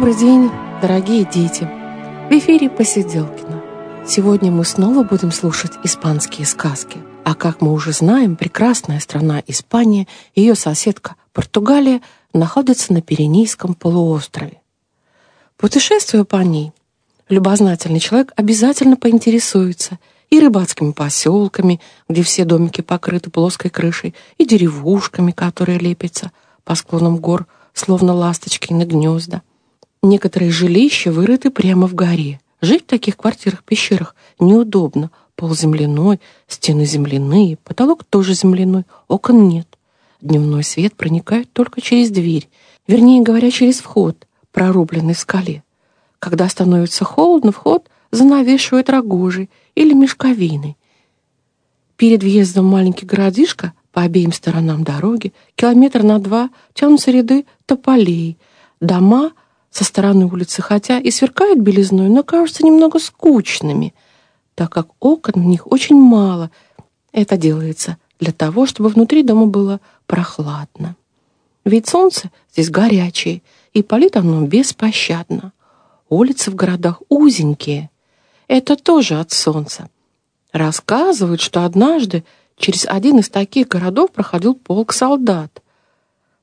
Добрый день, дорогие дети! В эфире Посиделкина. Сегодня мы снова будем слушать испанские сказки. А как мы уже знаем, прекрасная страна Испания ее соседка Португалия находятся на Пиренейском полуострове. Путешествуя по ней, любознательный человек обязательно поинтересуется и рыбацкими поселками, где все домики покрыты плоской крышей, и деревушками, которые лепятся по склонам гор, словно ласточки на гнезда. Некоторые жилища вырыты прямо в горе. Жить в таких квартирах-пещерах неудобно. Пол земляной, стены земляные, потолок тоже земляной, окон нет. Дневной свет проникает только через дверь, вернее говоря, через вход, прорубленный в скале. Когда становится холодно, вход занавешивают рогожей или мешковиной. Перед въездом в маленький городишко по обеим сторонам дороги, километр на два, тянутся ряды тополей. Дома со стороны улицы, хотя и сверкают белизной, но кажутся немного скучными, так как окон в них очень мало. Это делается для того, чтобы внутри дома было прохладно. Ведь солнце здесь горячее, и палит оно беспощадно. Улицы в городах узенькие. Это тоже от солнца. Рассказывают, что однажды через один из таких городов проходил полк солдат.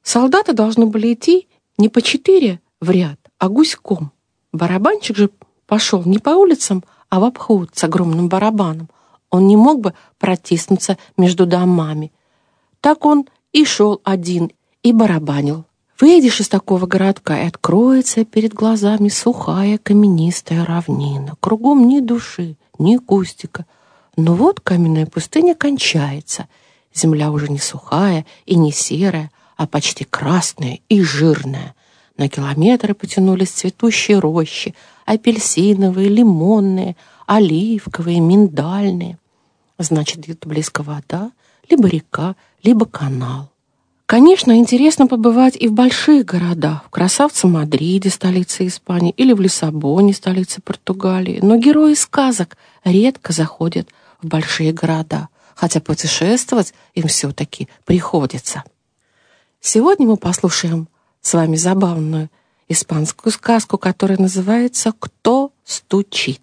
Солдаты должны были идти не по четыре в ряд, а гуськом. Барабанщик же пошел не по улицам, а в обход с огромным барабаном. Он не мог бы протиснуться между домами. Так он и шел один, и барабанил. Выйдешь из такого городка, и откроется перед глазами сухая каменистая равнина. Кругом ни души, ни кустика. Но вот каменная пустыня кончается. Земля уже не сухая и не серая, а почти красная и жирная. На километры потянулись цветущие рощи, апельсиновые, лимонные, оливковые, миндальные. Значит, где-то близко вода, либо река, либо канал. Конечно, интересно побывать и в больших городах, в красавце Мадриде, столице Испании, или в Лиссабоне, столице Португалии, но герои сказок редко заходят в большие города, хотя путешествовать им все-таки приходится. Сегодня мы послушаем с вами забавную испанскую сказку, которая называется «Кто стучит?».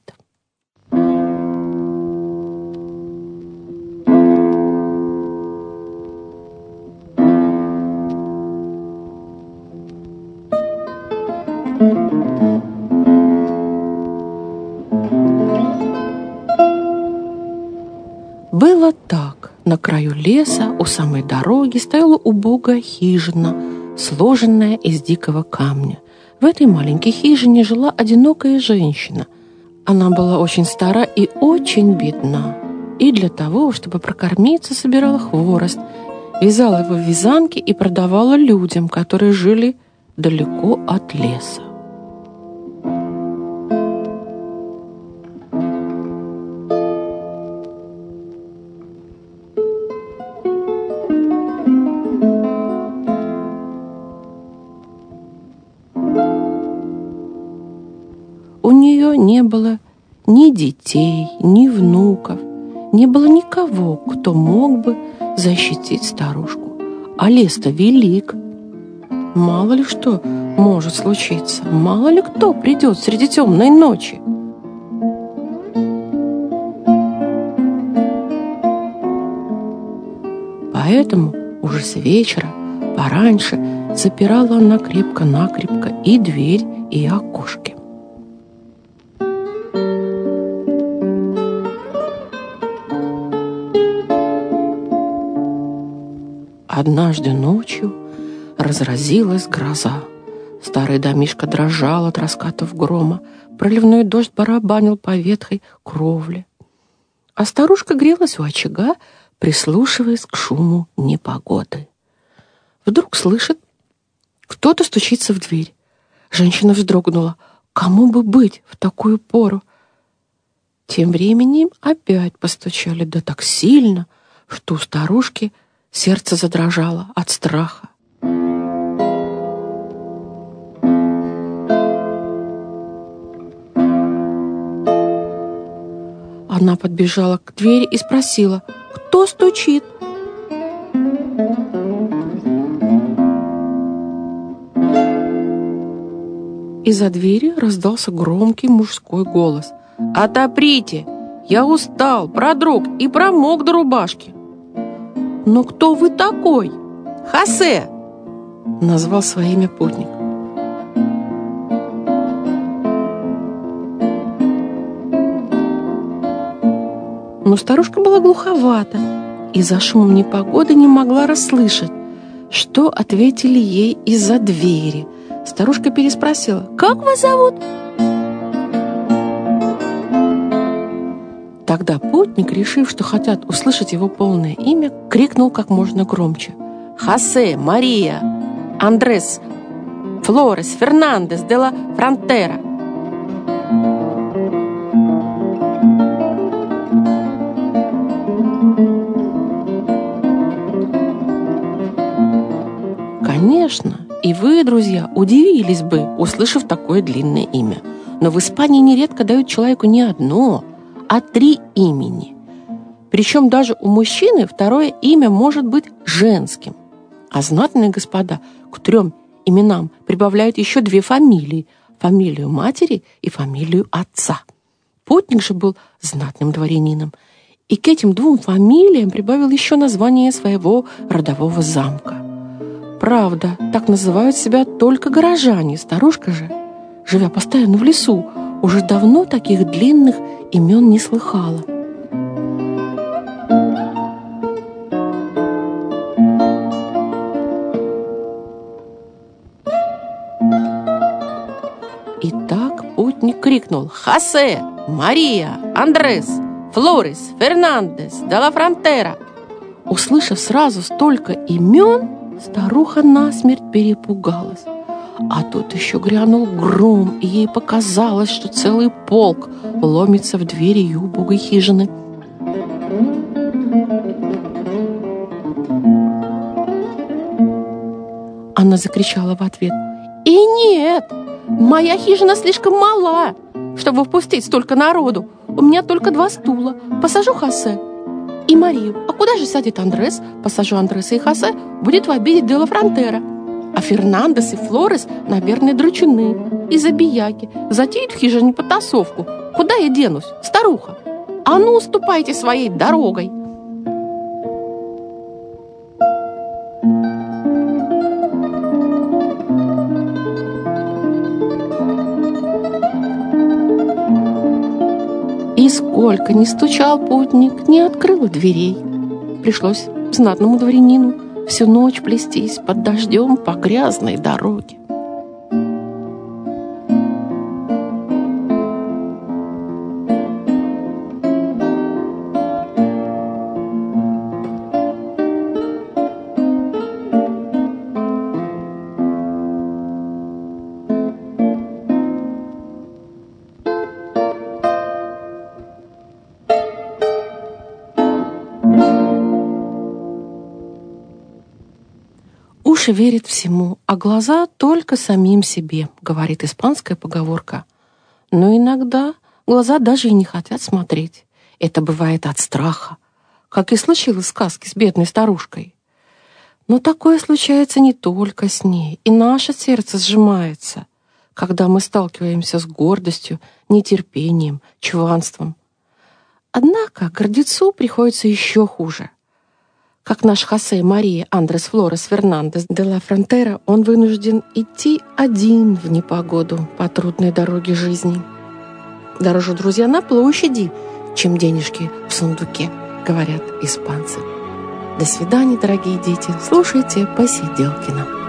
Было так. На краю леса, у самой дороги, стояла убогая хижина – сложенная из дикого камня. В этой маленькой хижине жила одинокая женщина. Она была очень стара и очень бедна. И для того, чтобы прокормиться, собирала хворост, вязала его в вязанки и продавала людям, которые жили далеко от леса. Не было ни детей, ни внуков, не было никого, кто мог бы защитить старушку. А лес-то велик. Мало ли что может случиться, мало ли кто придет среди темной ночи. Поэтому уже с вечера, пораньше, запирала она крепко-накрепко и дверь, и окошки. Однажды ночью разразилась гроза. Старый домишко дрожал от раскатов грома, проливной дождь барабанил по ветхой кровле. А старушка грелась у очага, прислушиваясь к шуму непогоды. Вдруг слышит, кто-то стучится в дверь. Женщина вздрогнула. Кому бы быть в такую пору? Тем временем опять постучали, да так сильно, что у старушки – Сердце задрожало от страха. Она подбежала к двери и спросила, кто стучит? Из-за двери раздался громкий мужской голос. «Отоприте! Я устал, продрог и промок до рубашки!» «Но кто вы такой?» «Хосе!» — назвал свое имя путник. Но старушка была глуховата и за шумом непогоды не могла расслышать, что ответили ей из-за двери. Старушка переспросила, «Как вас зовут?» Тогда путник, решив, что хотят услышать его полное имя, крикнул как можно громче. «Хосе, Мария, Андрес, Флорес, Фернандес де ла Фронтера!» Конечно, и вы, друзья, удивились бы, услышав такое длинное имя. Но в Испании нередко дают человеку не одно, а три имени. Причем даже у мужчины второе имя может быть женским. А знатные господа к трем именам прибавляют еще две фамилии – фамилию матери и фамилию отца. Путник же был знатным дворянином и к этим двум фамилиям прибавил еще название своего родового замка. Правда, так называют себя только горожане. Старушка же, живя постоянно в лесу, уже давно таких длинных имен не слыхала. И так путник крикнул «Хосе! Мария! Андрес! Флорис! Фернандес! Дала Фронтера!» Услышав сразу столько имен, Старуха насмерть перепугалась. А тут еще грянул гром, и ей показалось, что целый полк ломится в двери ее убогой хижины. Она закричала в ответ. «И нет! Моя хижина слишком мала, чтобы впустить столько народу. У меня только два стула. Посажу Хосе и Марию. А куда же сядет Андрес? Посажу Андреса и Хосе, будет в обиде Дела Фронтера. А Фернандес и Флорес, наверное, дручуны и забияки. Затеют в хижине потасовку. Куда я денусь, старуха? А ну, уступайте своей дорогой!» И сколько ни стучал путник, не открыл дверей. Пришлось знатному дворянину всю ночь плестись под дождем по грязной дороге. Уши верят всему, а глаза только самим себе, говорит испанская поговорка. Но иногда глаза даже и не хотят смотреть. Это бывает от страха, как и случилось в сказке с бедной старушкой. Но такое случается не только с ней, и наше сердце сжимается, когда мы сталкиваемся с гордостью, нетерпением, чванством. Однако гордецу приходится еще хуже. Как наш Хосе Мария Андрес Флорес Фернандес де ла Фронтера, он вынужден идти один в непогоду по трудной дороге жизни. Дороже, друзья, на площади, чем денежки в сундуке, говорят испанцы. До свидания, дорогие дети. Слушайте Посиделкина.